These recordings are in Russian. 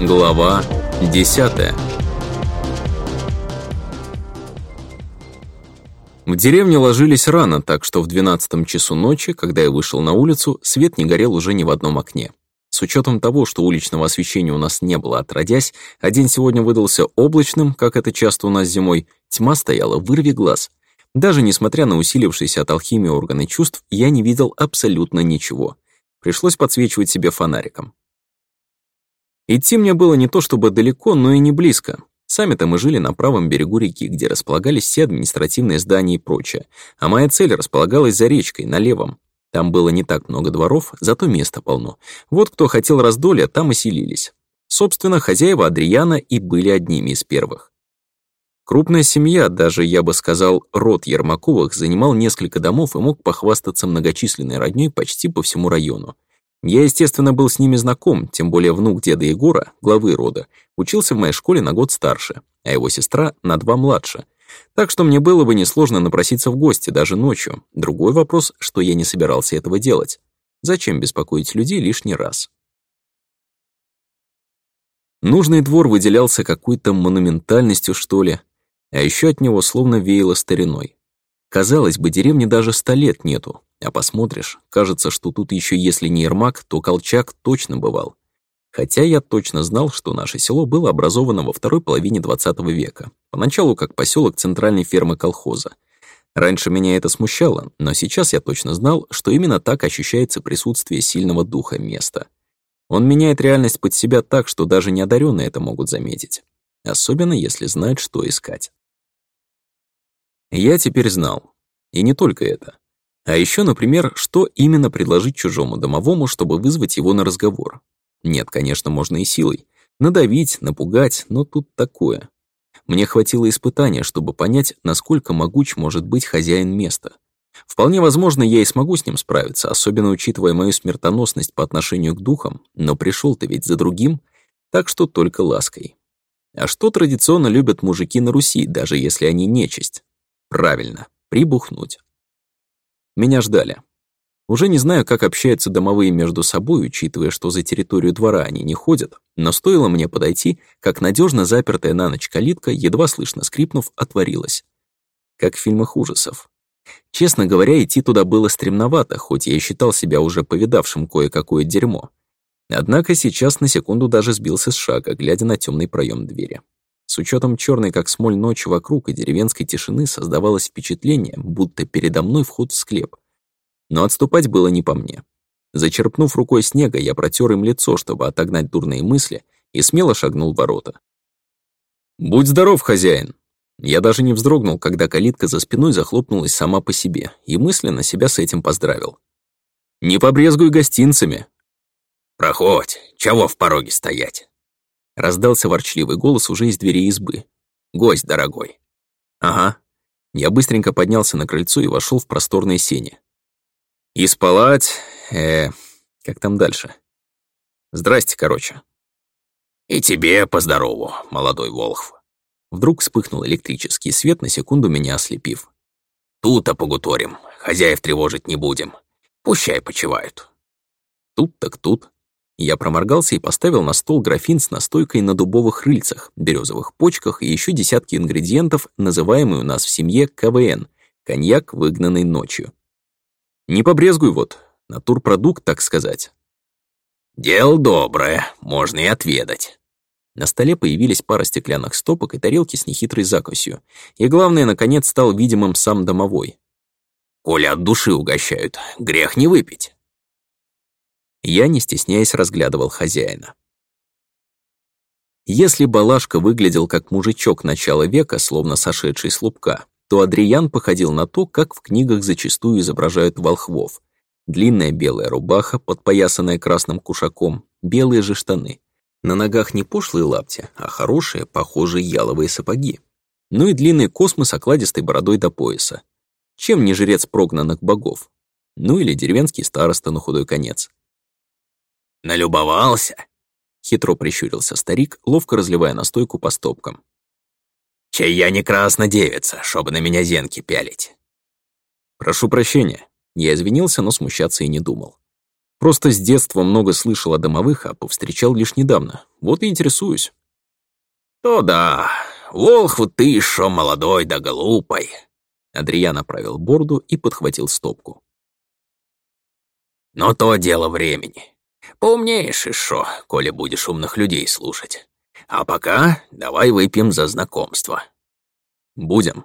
Глава 10 В деревне ложились рано, так что в 12 часу ночи, когда я вышел на улицу, свет не горел уже ни в одном окне. С учетом того, что уличного освещения у нас не было отродясь, а день сегодня выдался облачным, как это часто у нас зимой, тьма стояла вырви глаз. Даже несмотря на усилившиеся от алхимии органы чувств, я не видел абсолютно ничего. Пришлось подсвечивать себе фонариком. Идти мне было не то чтобы далеко, но и не близко. Сами-то мы жили на правом берегу реки, где располагались все административные здания и прочее, а моя цель располагалась за речкой, на левом. Там было не так много дворов, зато места полно. Вот кто хотел раздолья, там и селились. Собственно, хозяева Адриана и были одними из первых. Крупная семья, даже, я бы сказал, род Ермаковых, занимал несколько домов и мог похвастаться многочисленной роднёй почти по всему району. Я, естественно, был с ними знаком, тем более внук деда Егора, главы рода, учился в моей школе на год старше, а его сестра на два младше. Так что мне было бы несложно напроситься в гости даже ночью. Другой вопрос, что я не собирался этого делать. Зачем беспокоить людей лишний раз? Нужный двор выделялся какой-то монументальностью, что ли, а еще от него словно веяло стариной. Казалось бы, деревни даже ста лет нету, а посмотришь, кажется, что тут еще если не Ермак, то Колчак точно бывал. Хотя я точно знал, что наше село было образовано во второй половине 20 века, поначалу как поселок центральной фермы колхоза. Раньше меня это смущало, но сейчас я точно знал, что именно так ощущается присутствие сильного духа места. Он меняет реальность под себя так, что даже неодаренные это могут заметить. Особенно если знать, что искать. Я теперь знал. И не только это. А еще, например, что именно предложить чужому домовому, чтобы вызвать его на разговор. Нет, конечно, можно и силой. Надавить, напугать, но тут такое. Мне хватило испытания, чтобы понять, насколько могуч может быть хозяин места. Вполне возможно, я и смогу с ним справиться, особенно учитывая мою смертоносность по отношению к духам, но пришел ты ведь за другим, так что только лаской. А что традиционно любят мужики на Руси, даже если они нечисть? Правильно, прибухнуть. Меня ждали. Уже не знаю, как общаются домовые между собой, учитывая, что за территорию двора они не ходят, но стоило мне подойти, как надежно запертая на ночь калитка, едва слышно скрипнув, отворилась. Как в фильмах ужасов. Честно говоря, идти туда было стремновато, хоть я и считал себя уже повидавшим кое-какое дерьмо. Однако сейчас на секунду даже сбился с шага, глядя на темный проем двери. С учетом черной как смоль ночи вокруг и деревенской тишины создавалось впечатление, будто передо мной вход в склеп. Но отступать было не по мне. Зачерпнув рукой снега, я протер им лицо, чтобы отогнать дурные мысли, и смело шагнул в ворота. «Будь здоров, хозяин!» Я даже не вздрогнул, когда калитка за спиной захлопнулась сама по себе, и мысленно себя с этим поздравил. «Не побрезгуй гостинцами!» «Проходь! Чего в пороге стоять?» Раздался ворчливый голос уже из двери избы. «Гость, дорогой!» «Ага». Я быстренько поднялся на крыльцо и вошел в просторные сени. «И спалать... э... как там дальше?» «Здрасте, короче». «И тебе поздорову, молодой Волхв». Вдруг вспыхнул электрический свет, на секунду меня ослепив. «Тут-то погуторим, хозяев тревожить не будем. Пущай почивают». Тут так тут. Я проморгался и поставил на стол графин с настойкой на дубовых рыльцах, березовых почках и еще десятки ингредиентов, называемые у нас в семье КВН — коньяк, выгнанный ночью. Не побрезгуй вот, натурпродукт, так сказать. «Дело доброе, можно и отведать». На столе появились пара стеклянных стопок и тарелки с нехитрой закусью. И главное, наконец, стал видимым сам домовой. «Коля от души угощают, грех не выпить». Я, не стесняясь, разглядывал хозяина. Если Балашка выглядел как мужичок начала века, словно сошедший с лубка, то Адриян походил на то, как в книгах зачастую изображают волхвов. Длинная белая рубаха, подпоясанная красным кушаком, белые же штаны. На ногах не пошлые лапти, а хорошие, похожие яловые сапоги. Ну и длинный космос с окладистой бородой до пояса. Чем не жрец прогнанных богов? Ну или деревенский староста на худой конец. Налюбовался? Хитро прищурился старик, ловко разливая настойку по стопкам. Чай я не красна девица, чтобы на меня зенки пялить. Прошу прощения. Я извинился, но смущаться и не думал. Просто с детства много слышал о домовых, а повстречал лишь недавно. Вот и интересуюсь. То да, волху ты еще молодой да глупой. Адрия направил борду и подхватил стопку. Но то дело времени. Умнеешь и шо, коли будешь умных людей слушать. А пока давай выпьем за знакомство. Будем.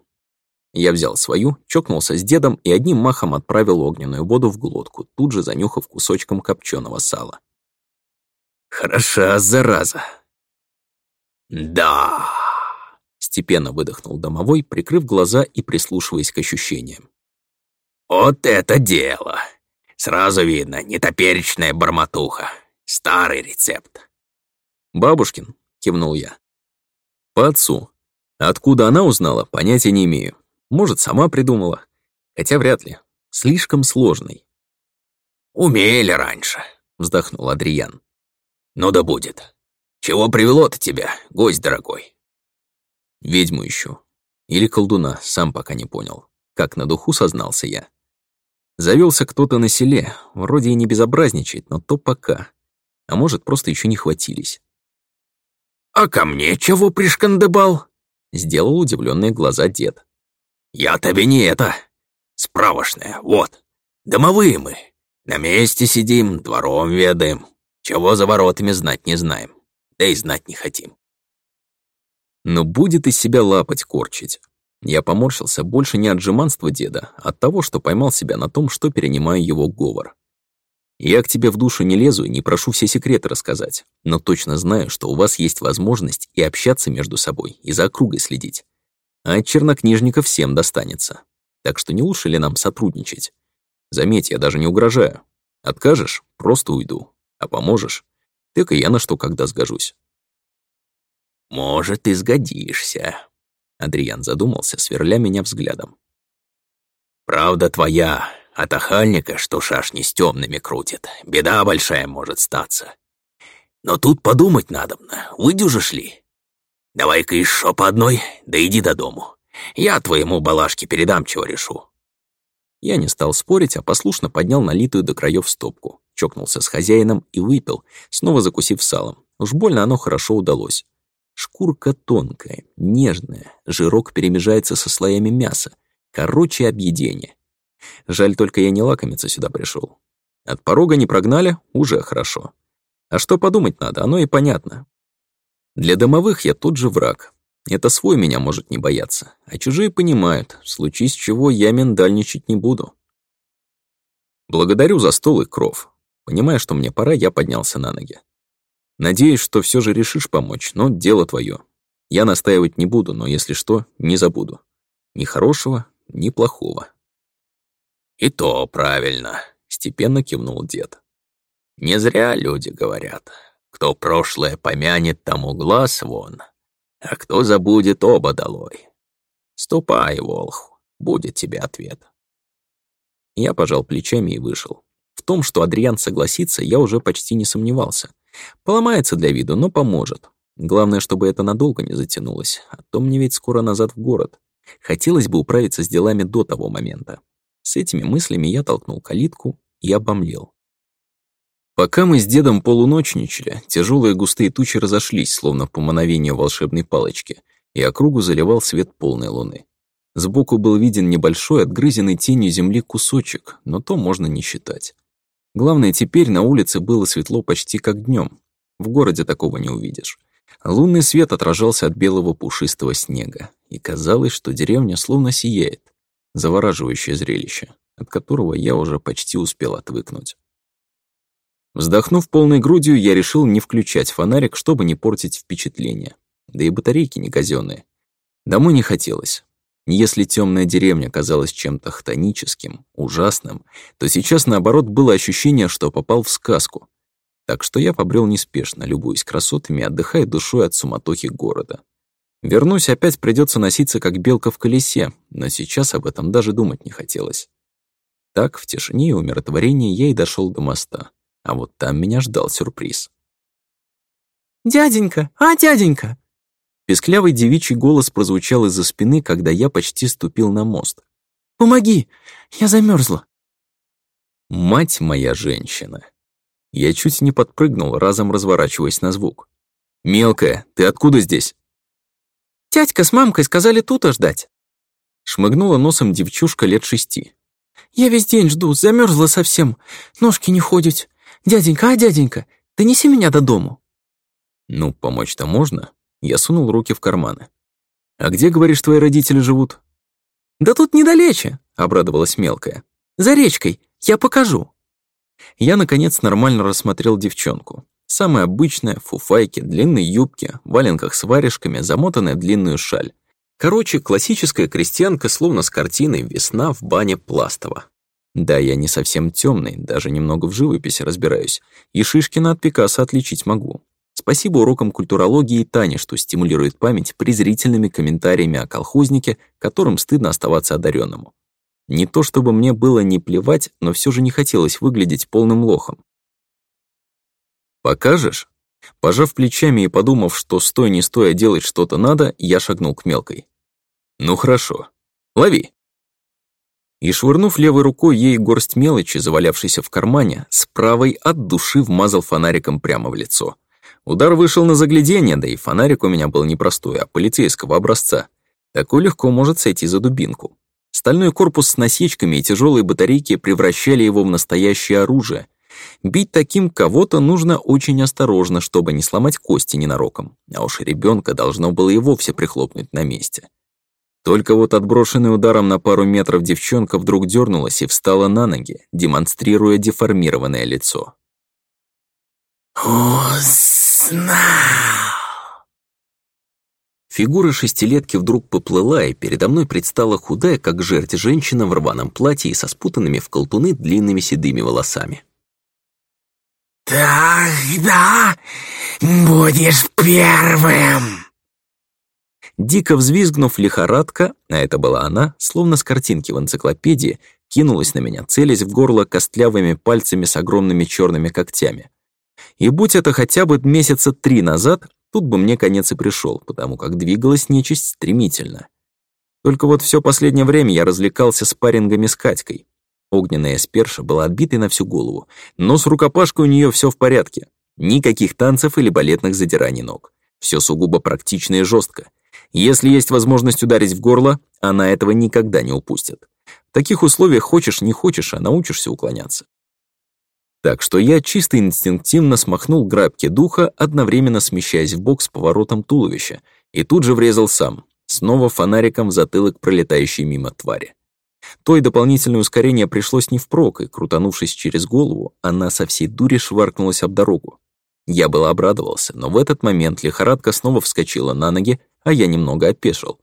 Я взял свою, чокнулся с дедом и одним махом отправил огненную воду в глотку, тут же занюхав кусочком копченого сала. «Хороша, зараза!» «Да!» — степенно выдохнул домовой, прикрыв глаза и прислушиваясь к ощущениям. «Вот это дело!» Сразу видно, нетоперечная бормотуха. Старый рецепт. «Бабушкин», — кивнул я. «По отцу. Откуда она узнала, понятия не имею. Может, сама придумала. Хотя вряд ли. Слишком сложный». «Умели раньше», — вздохнул Адриан. «Ну да будет. Чего привело-то тебя, гость дорогой?» «Ведьму ищу. Или колдуна, сам пока не понял. Как на духу сознался я». Завелся кто-то на селе, вроде и не безобразничает, но то пока. А может, просто еще не хватились. «А ко мне чего пришкандыбал?» — сделал удивленные глаза дед. «Я тебе не это. Справочная. вот. Домовые мы. На месте сидим, двором ведаем. Чего за воротами знать не знаем. Да и знать не хотим». Но будет из себя лапать корчить. Я поморщился больше не от жеманства деда, а от того, что поймал себя на том, что перенимаю его говор. Я к тебе в душу не лезу и не прошу все секреты рассказать, но точно знаю, что у вас есть возможность и общаться между собой, и за округой следить. А от чернокнижников всем достанется. Так что не лучше ли нам сотрудничать? Заметь, я даже не угрожаю. Откажешь — просто уйду. А поможешь — так и я на что когда сгожусь. «Может, и сгодишься», Адриан задумался, сверля меня взглядом. «Правда твоя, от охальника, что шашни с темными крутит, беда большая может статься. Но тут подумать надо, выдюжишь ли? Давай-ка еще по одной, да иди до дому. Я твоему балашке передам, чего решу». Я не стал спорить, а послушно поднял налитую до краев стопку, чокнулся с хозяином и выпил, снова закусив салом. Уж больно оно хорошо удалось. Шкурка тонкая, нежная, жирок перемежается со слоями мяса. Короче, объедение. Жаль только я не лакомиться сюда пришел. От порога не прогнали, уже хорошо. А что подумать надо, оно и понятно. Для домовых я тут же враг. Это свой меня может не бояться, а чужие понимают, в случае с чего я миндальничать не буду. Благодарю за стол и кров. Понимая, что мне пора, я поднялся на ноги. Надеюсь, что все же решишь помочь, но дело твое. Я настаивать не буду, но если что, не забуду. Ни хорошего, ни плохого. И то правильно, степенно кивнул дед. Не зря люди говорят, кто прошлое помянет, тому глаз вон, а кто забудет, оба долой. Ступай, Волх, будет тебе ответ. Я пожал плечами и вышел. В том, что Адриан согласится, я уже почти не сомневался. Поломается для виду, но поможет. Главное, чтобы это надолго не затянулось, а то мне ведь скоро назад в город. Хотелось бы управиться с делами до того момента. С этими мыслями я толкнул калитку и обомлел. Пока мы с дедом полуночничали, тяжелые густые тучи разошлись, словно по мановению волшебной палочки, и округу заливал свет полной луны. Сбоку был виден небольшой, отгрызенный тенью земли кусочек, но то можно не считать. Главное, теперь на улице было светло почти как днем. В городе такого не увидишь. Лунный свет отражался от белого пушистого снега, и казалось, что деревня словно сияет. Завораживающее зрелище, от которого я уже почти успел отвыкнуть. Вздохнув полной грудью, я решил не включать фонарик, чтобы не портить впечатление. Да и батарейки не казенные. Домой не хотелось. Если темная деревня казалась чем-то хтоническим, ужасным, то сейчас, наоборот, было ощущение, что попал в сказку. Так что я побрел неспешно, любуясь красотами, отдыхая душой от суматохи города. Вернусь, опять придется носиться, как белка в колесе, но сейчас об этом даже думать не хотелось. Так, в тишине и умиротворении я и дошел до моста. А вот там меня ждал сюрприз. «Дяденька! А, дяденька!» Песклявый девичий голос прозвучал из-за спины, когда я почти ступил на мост. «Помоги! Я замерзла!» «Мать моя женщина!» Я чуть не подпрыгнул, разом разворачиваясь на звук. «Мелкая, ты откуда здесь?» «Тятька с мамкой сказали тут ждать». Шмыгнула носом девчушка лет шести. «Я весь день жду, замерзла совсем, ножки не ходят. Дяденька, а дяденька, донеси меня до дому». «Ну, помочь-то можно?» Я сунул руки в карманы. «А где, говоришь, твои родители живут?» «Да тут недалече», — обрадовалась мелкая. «За речкой, я покажу». Я, наконец, нормально рассмотрел девчонку. Самая обычная, фуфайки, фуфайке, длинной юбке, валенках с варежками, замотанная длинную шаль. Короче, классическая крестьянка, словно с картиной «Весна в бане Пластова». Да, я не совсем темный, даже немного в живописи разбираюсь, и Шишкина от Пикассо отличить могу. Спасибо урокам культурологии Тане, что стимулирует память презрительными комментариями о колхознике, которым стыдно оставаться одаренному. Не то чтобы мне было не плевать, но все же не хотелось выглядеть полным лохом. «Покажешь?» Пожав плечами и подумав, что стой не стоя а делать что-то надо, я шагнул к мелкой. «Ну хорошо. Лови!» И швырнув левой рукой ей горсть мелочи, завалявшейся в кармане, с правой от души вмазал фонариком прямо в лицо. Удар вышел на загляденье, да и фонарик у меня был не простой, а полицейского образца. Такой легко может сойти за дубинку. Стальной корпус с насечками и тяжелые батарейки превращали его в настоящее оружие. Бить таким кого-то нужно очень осторожно, чтобы не сломать кости ненароком, а уж ребенка должно было и вовсе прихлопнуть на месте. Только вот отброшенный ударом на пару метров девчонка вдруг дернулась и встала на ноги, демонстрируя деформированное лицо. «О, «Знал!» Фигура шестилетки вдруг поплыла, и передо мной предстала худая, как жерть, женщина в рваном платье и со спутанными в колтуны длинными седыми волосами. Так да, будешь первым!» Дико взвизгнув лихорадка, а это была она, словно с картинки в энциклопедии, кинулась на меня, целясь в горло костлявыми пальцами с огромными черными когтями. И будь это хотя бы месяца три назад, тут бы мне конец и пришел, потому как двигалась нечисть стремительно. Только вот все последнее время я развлекался спаррингами с Катькой. Огненная сперша была отбитой на всю голову, но с рукопашкой у нее все в порядке. Никаких танцев или балетных задираний ног. Все сугубо практично и жестко. Если есть возможность ударить в горло, она этого никогда не упустит. В таких условиях хочешь, не хочешь, а научишься уклоняться. Так что я чисто инстинктивно смахнул грабки духа, одновременно смещаясь в бок с поворотом туловища, и тут же врезал сам, снова фонариком в затылок пролетающей мимо твари. Той и дополнительное ускорение пришлось не впрок, и, крутанувшись через голову, она со всей дури шваркнулась об дорогу. Я было обрадовался, но в этот момент лихорадка снова вскочила на ноги, а я немного опешил.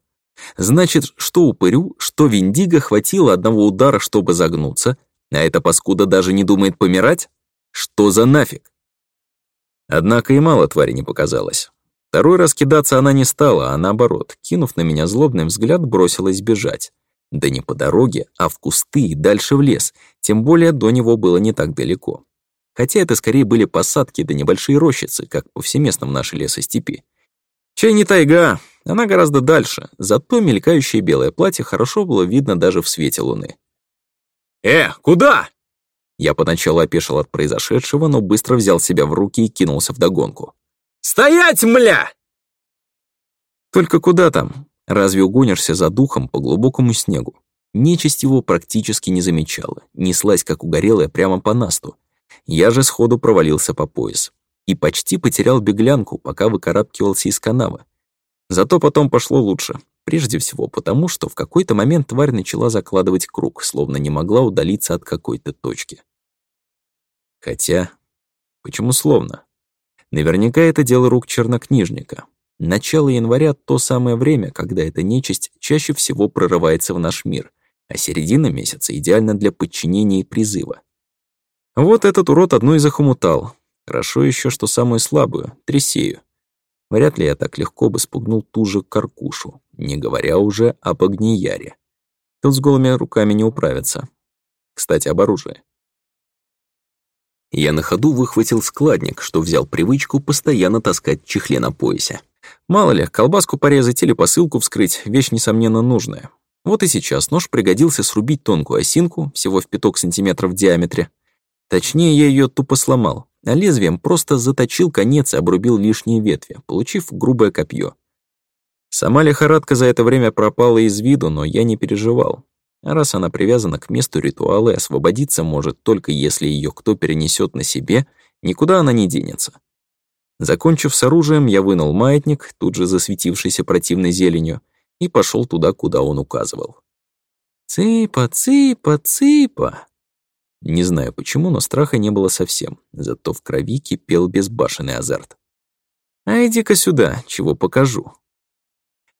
Значит, что упырю, что виндиго хватило одного удара, чтобы загнуться, а эта паскуда даже не думает помирать? Что за нафиг? Однако и мало твари не показалось. Второй раз кидаться она не стала, а наоборот, кинув на меня злобный взгляд, бросилась бежать. Да не по дороге, а в кусты и дальше в лес, тем более до него было не так далеко. Хотя это скорее были посадки да небольшие рощицы, как повсеместно в нашей лесостепи. Чай не тайга, она гораздо дальше, зато мелькающее белое платье хорошо было видно даже в свете луны. «Э, куда?» Я поначалу опешил от произошедшего, но быстро взял себя в руки и кинулся вдогонку. «Стоять, мля!» Только куда там? Разве угонишься за духом по глубокому снегу? Нечисть его практически не замечала, неслась как угорелая прямо по насту. Я же сходу провалился по пояс. И почти потерял беглянку, пока выкарабкивался из канавы. Зато потом пошло лучше. Прежде всего потому, что в какой-то момент тварь начала закладывать круг, словно не могла удалиться от какой-то точки. Хотя, почему словно? Наверняка это дело рук чернокнижника. Начало января — то самое время, когда эта нечисть чаще всего прорывается в наш мир, а середина месяца идеально для подчинения и призыва. Вот этот урод одну и захомутал. Хорошо еще, что самую слабую — трясею. Вряд ли я так легко бы спугнул ту же каркушу, не говоря уже о огнияре. Тут с голыми руками не управится. Кстати, об оружии. Я на ходу выхватил складник, что взял привычку постоянно таскать чехле на поясе. Мало ли, колбаску порезать или посылку вскрыть — вещь, несомненно, нужная. Вот и сейчас нож пригодился срубить тонкую осинку, всего в пяток сантиметров в диаметре. Точнее, я ее тупо сломал, а лезвием просто заточил конец и обрубил лишние ветви, получив грубое копье. Сама лихорадка за это время пропала из виду, но я не переживал. А раз она привязана к месту ритуала и освободиться может только если ее кто перенесет на себе, никуда она не денется. Закончив с оружием, я вынул маятник, тут же засветившийся противной зеленью, и пошел туда, куда он указывал. «Цыпа, цыпа, цыпа!» Не знаю почему, но страха не было совсем, зато в крови кипел безбашенный азарт. «А иди-ка сюда, чего покажу!»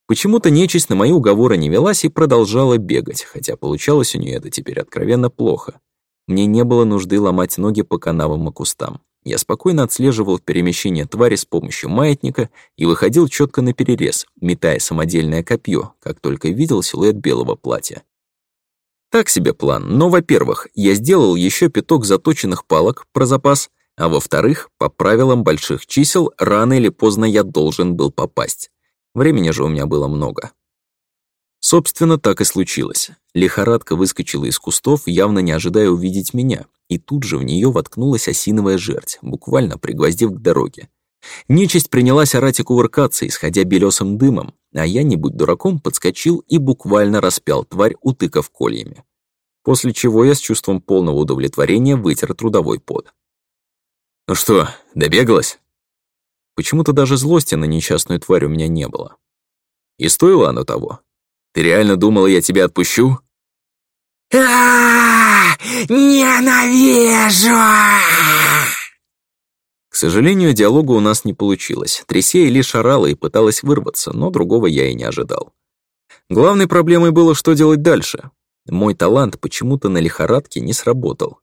Почему-то нечисть на мои уговоры не велась и продолжала бегать, хотя получалось у нее это теперь откровенно плохо. Мне не было нужды ломать ноги по канавам и кустам. Я спокойно отслеживал перемещение твари с помощью маятника и выходил четко на перерез, метая самодельное копье, как только видел силуэт белого платья. Так себе план, но, во-первых, я сделал еще пяток заточенных палок про запас, а во-вторых, по правилам больших чисел, рано или поздно я должен был попасть. Времени же у меня было много. Собственно, так и случилось. Лихорадка выскочила из кустов, явно не ожидая увидеть меня, и тут же в нее воткнулась осиновая жерть, буквально пригвоздив к дороге. Нечисть принялась орать и кувыркаться, исходя белесым дымом, а я, не будь дураком, подскочил и буквально распял тварь, утыкав кольями. После чего я с чувством полного удовлетворения вытер трудовой пот. «Ну что, добегалась?» Почему-то даже злости на несчастную тварь у меня не было. И стоило оно того. Ты реально думала, я тебя отпущу? А, ненавижу! К сожалению, диалога у нас не получилось. Трясея лишь орала и пыталась вырваться, но другого я и не ожидал. Главной проблемой было, что делать дальше. Мой талант почему-то на лихорадке не сработал.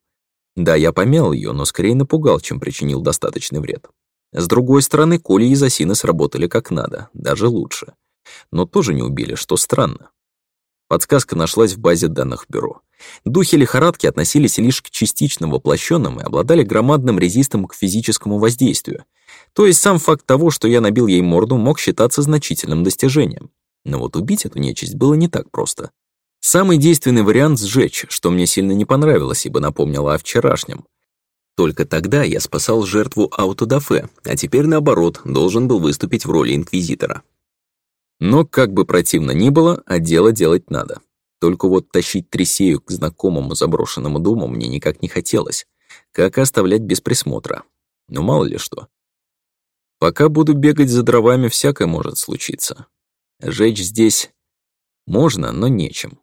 Да, я помял ее, но скорее напугал, чем причинил достаточный вред. С другой стороны, Коля и Засина сработали как надо, даже лучше. Но тоже не убили, что странно. Подсказка нашлась в базе данных бюро. Духи лихорадки относились лишь к частично воплощенным и обладали громадным резистом к физическому воздействию. То есть сам факт того, что я набил ей морду, мог считаться значительным достижением. Но вот убить эту нечисть было не так просто. Самый действенный вариант — сжечь, что мне сильно не понравилось, ибо напомнило о вчерашнем. Только тогда я спасал жертву аутодафе, а теперь, наоборот, должен был выступить в роли инквизитора. Но, как бы противно ни было, а дело делать надо. Только вот тащить Тресею к знакомому заброшенному дому мне никак не хотелось, как и оставлять без присмотра. Ну, мало ли что. Пока буду бегать за дровами, всякое может случиться. Жечь здесь можно, но нечем.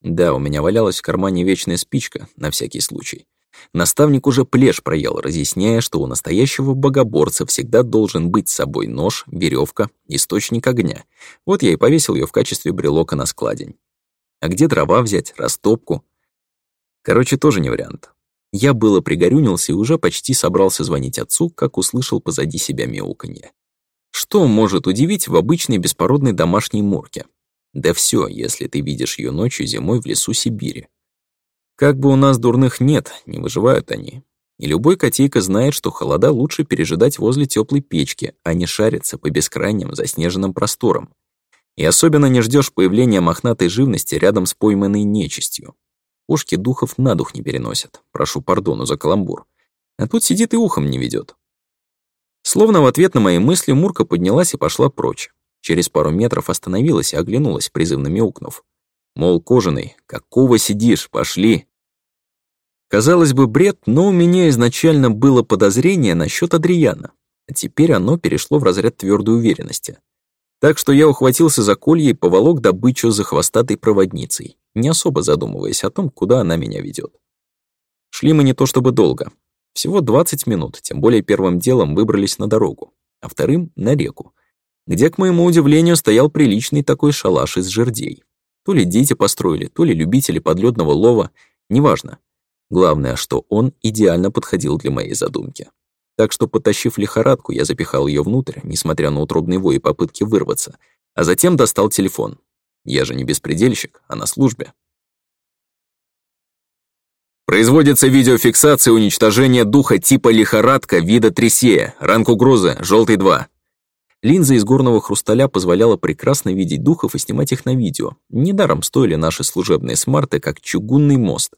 Да, у меня валялась в кармане вечная спичка, на всякий случай. Наставник уже плешь проел, разъясняя, что у настоящего богоборца всегда должен быть с собой нож, веревка, источник огня. Вот я и повесил ее в качестве брелока на складень. А где дрова взять, растопку? Короче, тоже не вариант. Я было пригорюнился и уже почти собрался звонить отцу, как услышал позади себя мяуканье. Что может удивить в обычной беспородной домашней морке? Да все, если ты видишь ее ночью зимой в лесу Сибири. Как бы у нас дурных нет, не выживают они. И любой котейка знает, что холода лучше пережидать возле теплой печки, а не шариться по бескрайним заснеженным просторам. И особенно не ждешь появления мохнатой живности рядом с пойманной нечистью. Кошки духов на дух не переносят, прошу пардону за каламбур. А тут сидит и ухом не ведет. Словно в ответ на мои мысли Мурка поднялась и пошла прочь. Через пару метров остановилась и оглянулась, призывно мяукнув. Мол, кожаный, какого сидишь, пошли. Казалось бы, бред, но у меня изначально было подозрение насчет Адриана, а теперь оно перешло в разряд твердой уверенности. Так что я ухватился за колье и поволок добычу за хвостатой проводницей, не особо задумываясь о том, куда она меня ведет. Шли мы не то чтобы долго. Всего 20 минут, тем более первым делом выбрались на дорогу, а вторым — на реку, где, к моему удивлению, стоял приличный такой шалаш из жердей. То ли дети построили, то ли любители подледного лова, неважно. Главное, что он идеально подходил для моей задумки. Так что, потащив лихорадку, я запихал ее внутрь, несмотря на утробный вой и попытки вырваться, а затем достал телефон. Я же не беспредельщик, а на службе. Производится видеофиксация уничтожения духа типа лихорадка вида тресея ранг угрозы, желтый 2. Линза из горного хрусталя позволяла прекрасно видеть духов и снимать их на видео. Недаром стоили наши служебные смарты, как чугунный мост.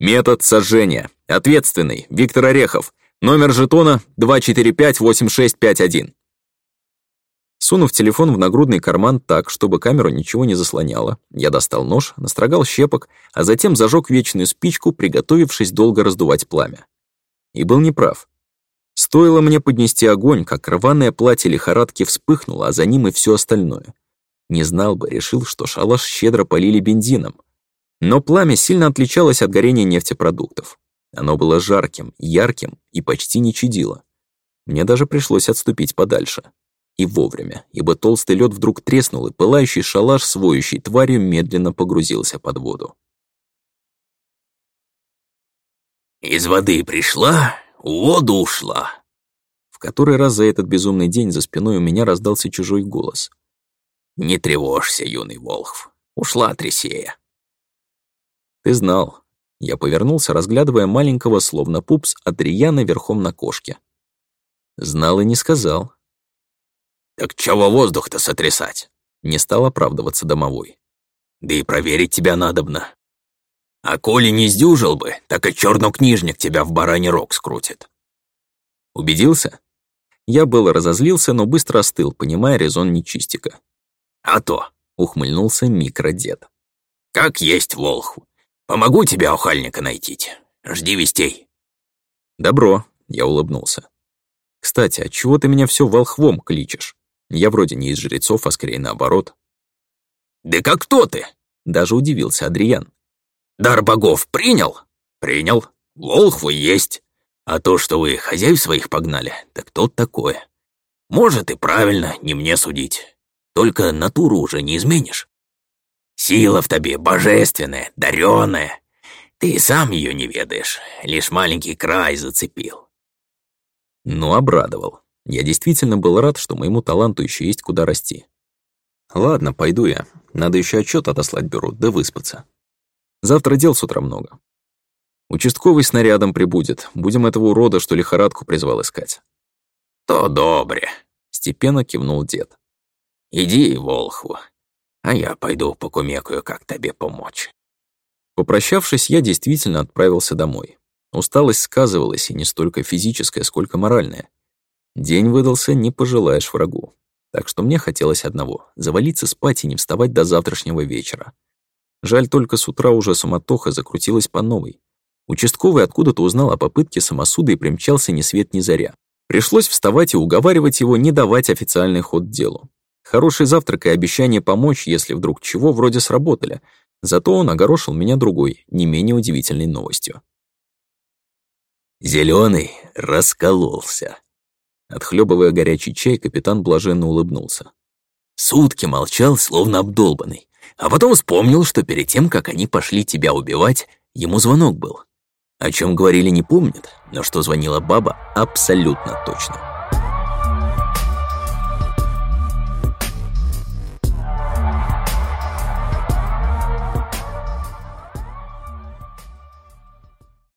Метод сожжения. Ответственный. Виктор Орехов. Номер жетона 2458651. Сунув телефон в нагрудный карман так, чтобы камеру ничего не заслоняло, я достал нож, настрогал щепок, а затем зажег вечную спичку, приготовившись долго раздувать пламя. И был неправ. Стоило мне поднести огонь, как рваное платье лихорадки вспыхнуло, а за ним и все остальное. Не знал бы, решил, что шалаш щедро полили бензином. Но пламя сильно отличалось от горения нефтепродуктов. Оно было жарким, ярким и почти не чадило. Мне даже пришлось отступить подальше. И вовремя, ибо толстый лед вдруг треснул, и пылающий шалаш с воющей тварью медленно погрузился под воду. «Из воды пришла?» «Вот ушла!» В который раз за этот безумный день за спиной у меня раздался чужой голос. «Не тревожься, юный Волхв. Ушла Трисея». «Ты знал». Я повернулся, разглядывая маленького, словно пупс, Адрияна верхом на кошке. Знал и не сказал. «Так чего воздух-то сотрясать?» Не стал оправдываться домовой. «Да и проверить тебя надобно. А коли не сдюжил бы, так и чернокнижник тебя в бараний рог скрутит. Убедился? Я было разозлился, но быстро остыл, понимая резон нечистика. А то, ухмыльнулся микродед. Как есть, Волхв. Помогу тебе охальника найти. Жди вестей. Добро, я улыбнулся. Кстати, а чего ты меня все волхвом кличешь? Я вроде не из жрецов, а скорее наоборот. Да как кто ты? Даже удивился Адриан. Дар богов принял? Принял. Волхвы есть. А то, что вы хозяев своих погнали, так тут такое. Может, и правильно, не мне судить. Только натуру уже не изменишь. Сила в тебе божественная, даренная. Ты и сам ее не ведаешь, лишь маленький край зацепил. Ну, обрадовал. Я действительно был рад, что моему таланту еще есть куда расти. Ладно, пойду я. Надо еще отчет отослать бюро, да выспаться. Завтра дел с утра много. Участковый снарядом прибудет. Будем этого урода, что лихорадку призвал искать. То добре, степенно кивнул дед. Иди, Волхву, а я пойду покумекаю, как тебе помочь. Попрощавшись, я действительно отправился домой. Усталость сказывалась и не столько физическая, сколько моральная. День выдался, не пожелаешь врагу. Так что мне хотелось одного — завалиться спать и не вставать до завтрашнего вечера. Жаль только с утра уже суматоха закрутилась по новой. Участковый откуда-то узнал о попытке самосуда и примчался ни свет ни заря. Пришлось вставать и уговаривать его не давать официальный ход делу. Хороший завтрак и обещание помочь, если вдруг чего, вроде сработали. Зато он огорошил меня другой, не менее удивительной новостью. Зеленый раскололся. Отхлебывая горячий чай, капитан блаженно улыбнулся. Сутки молчал, словно обдолбанный. А потом вспомнил, что перед тем, как они пошли тебя убивать, ему звонок был. О чем говорили, не помнит, но что звонила баба, абсолютно точно.